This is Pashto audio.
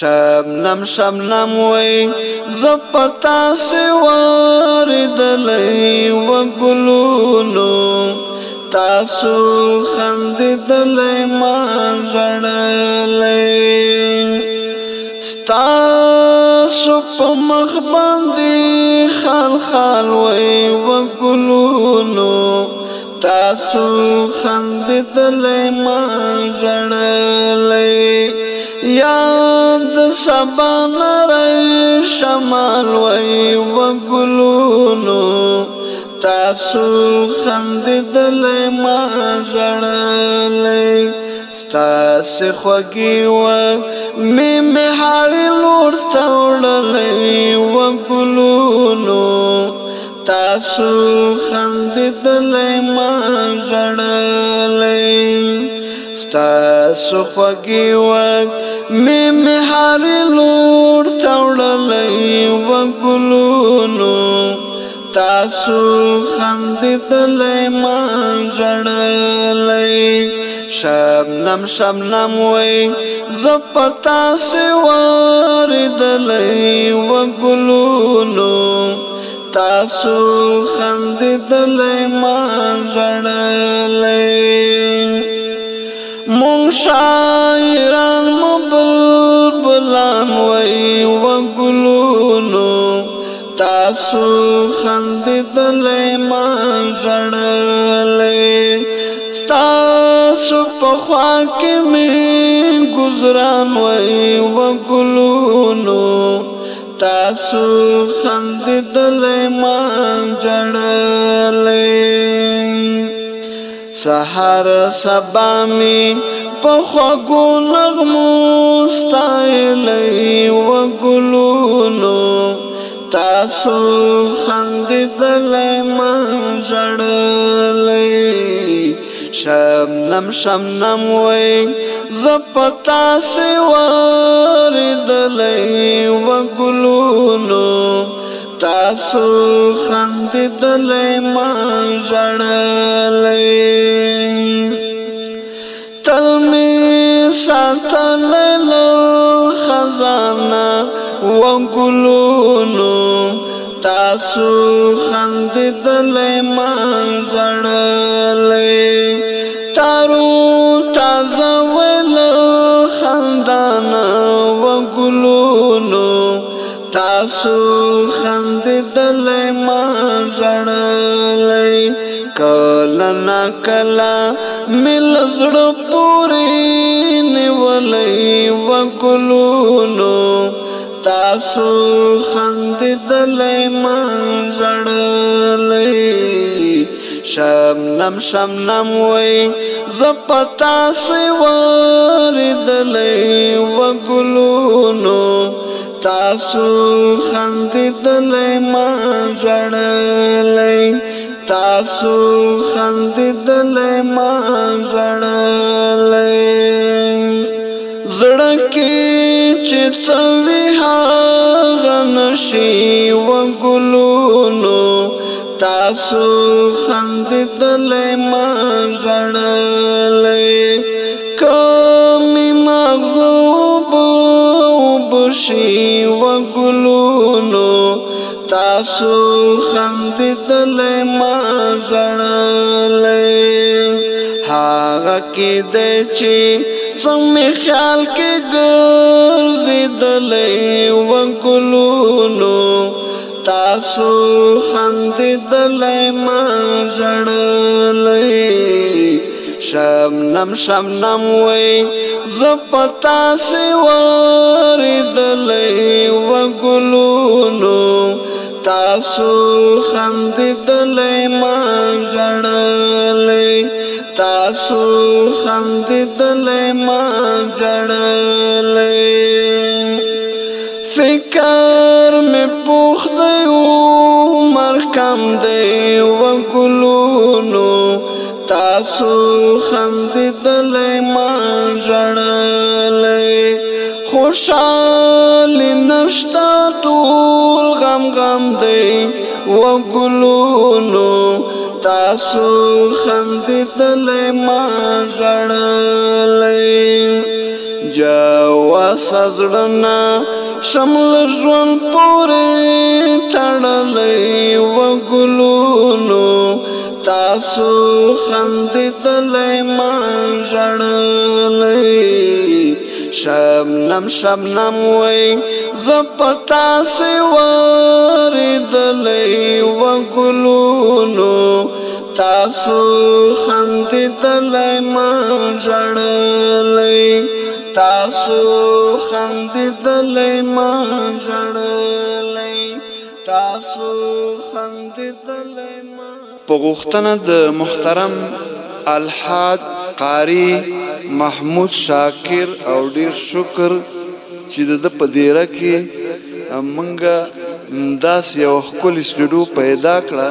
شملم شملم وای زپتا سی واردلې وګلونو تاسو خنددلې ما زړلې تاسو په مخ باندې خال خال وای وګلونو تاسو خنددلې ما زړلې یاد سبا نری شمال وی وګلونو تاسو خنددلې ما زړلې تاسو خوږي و می مهار لور تاوړلې وګلونو تاسو خنددلې ما زړلې ستا سخوږي وک می می هر لور تاوړلې وګلونو تاسو خندتلې ما ژړلې شبنم شبنم وای زپتا سی واردلای و ګلونو تاسو خنددلای ما ژړلای شاعران مبل بلان وای وګلونو تاسو خندیدلې ما زړلې تاسو په خوا کې مې گزاران وای وګلونو تاسو خندیدلې ما زړلې سحر سبا می په خوږو نغمو ستایلی وګلونو تاسو خندېدلی ما ژړلی شبنم شبنم وی زپتا سی واردلی وگلونو تاسو خنددلی ما جڑلی ساتلو خزانه وګلونو تاسو خنددلې ما زړلې تارو تازه ولو خندانه وګلونو تاسو خنددلې ما زړلې کله نا کله مل زړه پوری دلی وگلونو تاسو خند دلی من زڑلی شمنم شمنم وی زپتا سوار دلی وگلونو تاسو خند دلی من زڑلی تاسو خندې دلې ما زړلې زړه کې چې څوي هغه نشي وګلونو تاسو خندتلې ما زړلې کمې مغزوب وبشي وګلونو تاسو خندتلې ما زړلې هغه کې دې چې څنګه خیال کې ګرځیدلې وګلونو تاسو خندیدلې ما ژړلې شم نم شم نم وای زپتا سی وریدلې وګلونو تاسو خندیدلې ما ژړلې تاسو خندیدلې ما جړلې فکر مې پوخ دی عمر کم دی وګلونو تاسو خندیدلې ما جړلې خوشحال نشتا ټول غم غم دی وګلونو تاسو خندیدل ما زړلې جوا سزړنا شمل ژوند پورې تړلې وګلونو تاسو خندیدل ما زړلې شبنم شبنم وای زپتا سی وای تاسو خندې دلای ما ژړلې تاسو خندې دلای ما ژړلې تاسو خندې دلای ما په غوښتنه د محترم الحاج قاری محمود شاکر او ډیر شکر چې د په دیره کې منګه داس یو خپل سټډیو پیدا کړه